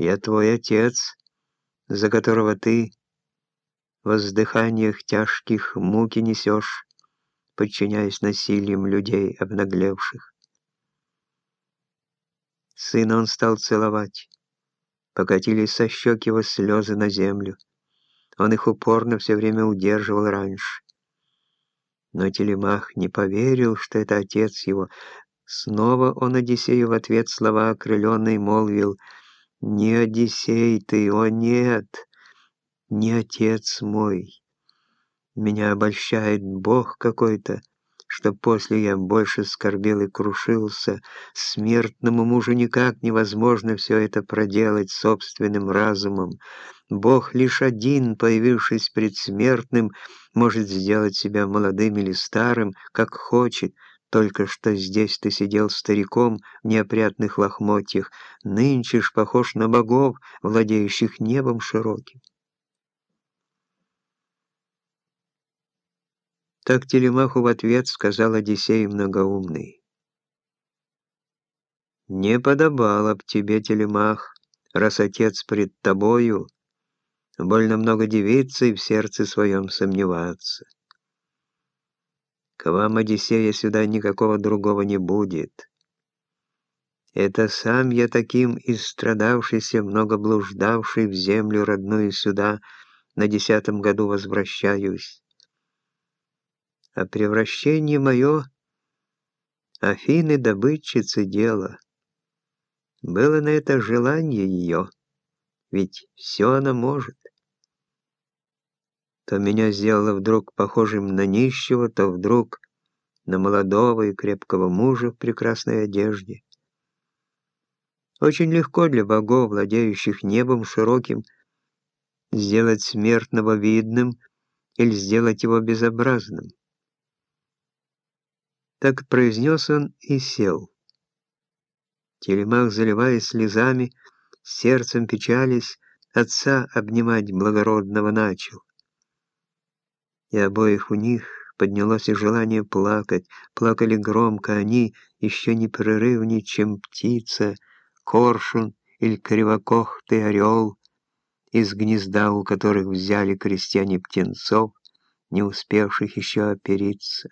Я твой отец, за которого ты в воздыханиях тяжких муки несешь, подчиняясь насилием людей обнаглевших. Сына он стал целовать. Покатились со щек его слезы на землю. Он их упорно все время удерживал раньше. Но Телемах не поверил, что это отец его. Снова он Одиссею в ответ слова окрыленный молвил «Не Одиссей ты, о нет, не отец мой. Меня обольщает Бог какой-то, что после я больше скорбел и крушился. Смертному мужу никак невозможно все это проделать собственным разумом. Бог лишь один, появившись пред смертным, может сделать себя молодым или старым, как хочет. Только что здесь ты сидел стариком в неопрятных лохмотьях, нынче ж похож на богов, владеющих небом широким. Так Телемаху в ответ сказал Одиссей многоумный. «Не подобало б тебе, Телемах, раз отец пред тобою, больно много девицы в сердце своем сомневаться. К вам, Одиссея, сюда никакого другого не будет. Это сам я таким истрадавшийся, много блуждавший в землю родную сюда, на десятом году возвращаюсь а превращение мое Афины добытчицы дело. Было на это желание ее, ведь все она может. То меня сделало вдруг похожим на нищего, то вдруг на молодого и крепкого мужа в прекрасной одежде. Очень легко для богов, владеющих небом широким, сделать смертного видным или сделать его безобразным. Так произнес он и сел. Телемах, заливаясь слезами, сердцем печались, отца обнимать благородного начал. И обоих у них поднялось и желание плакать. Плакали громко они, еще непрерывнее, чем птица, коршун или кривокохтый орел, из гнезда у которых взяли крестьяне птенцов, не успевших еще опериться.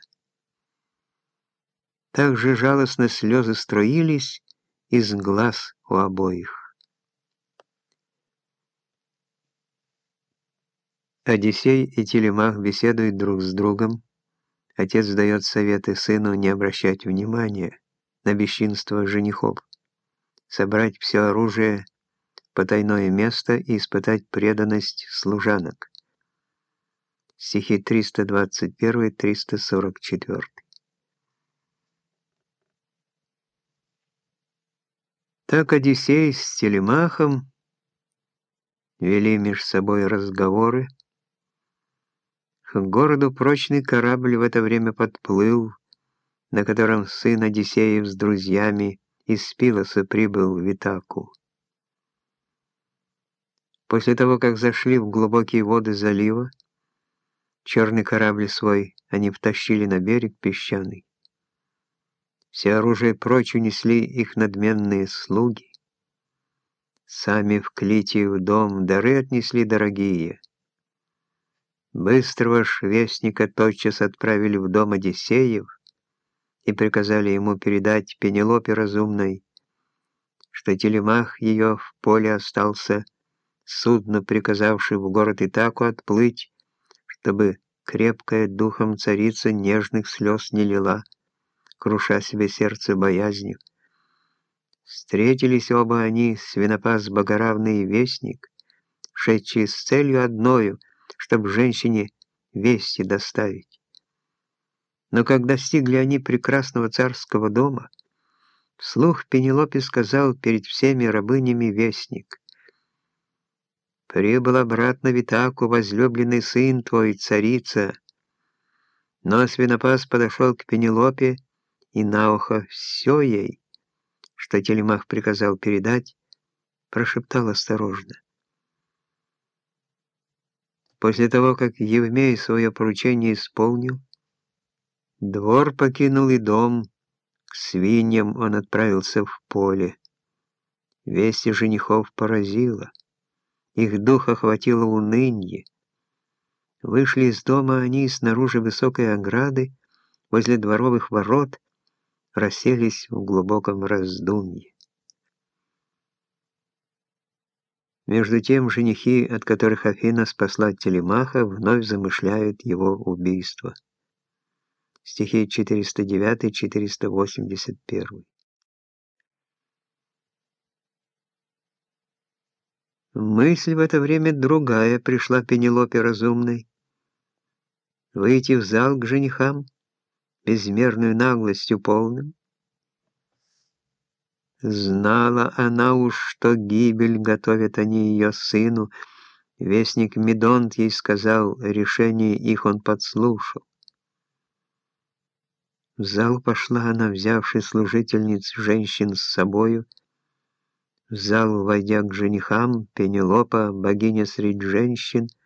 Так же жалостно слезы струились из глаз у обоих. Одиссей и Телемах беседуют друг с другом. Отец дает советы сыну не обращать внимания на бесчинство женихов, собрать все оружие потайное место и испытать преданность служанок. Стихи 321-344. Так Одиссей с Телемахом вели меж собой разговоры. К городу прочный корабль в это время подплыл, на котором сын Одиссеев с друзьями из Пилоса прибыл в Итаку. После того, как зашли в глубокие воды залива, черный корабль свой они втащили на берег песчаный. Все оружие прочь унесли их надменные слуги. Сами в Клитию дом дары отнесли дорогие. Быстрого ж вестника тотчас отправили в дом Одиссеев и приказали ему передать Пенелопе разумной, что телемах ее в поле остался, судно приказавший в город Итаку отплыть, чтобы крепкая духом царица нежных слез не лила круша себе сердце боязнью. Встретились оба они, свинопас богоравный и вестник, шедшие с целью одною, чтоб женщине вести доставить. Но когда достигли они прекрасного царского дома, вслух Пенелопе сказал перед всеми рабынями вестник. «Прибыл обратно в Итаку возлюбленный сын твой, царица». Но свинопас подошел к Пенелопе и на ухо все ей, что Телемах приказал передать, прошептал осторожно. После того, как Евмей свое поручение исполнил, двор покинул и дом, к свиньям он отправился в поле. Весть женихов поразила. Их дух охватило унынье. Вышли из дома они снаружи высокой ограды, возле дворовых ворот, расселись в глубоком раздумье. Между тем женихи, от которых Афина спасла Телемаха, вновь замышляют его убийство. Стихи 409-481. Мысль в это время другая пришла Пенелопе разумной. Выйти в зал к женихам, безмерную наглостью полным, Знала она уж, что гибель готовят они ее сыну. Вестник Медонт ей сказал, решение их он подслушал. В зал пошла она, взявши служительниц женщин с собою. В зал, войдя к женихам, Пенелопа, богиня среди женщин, —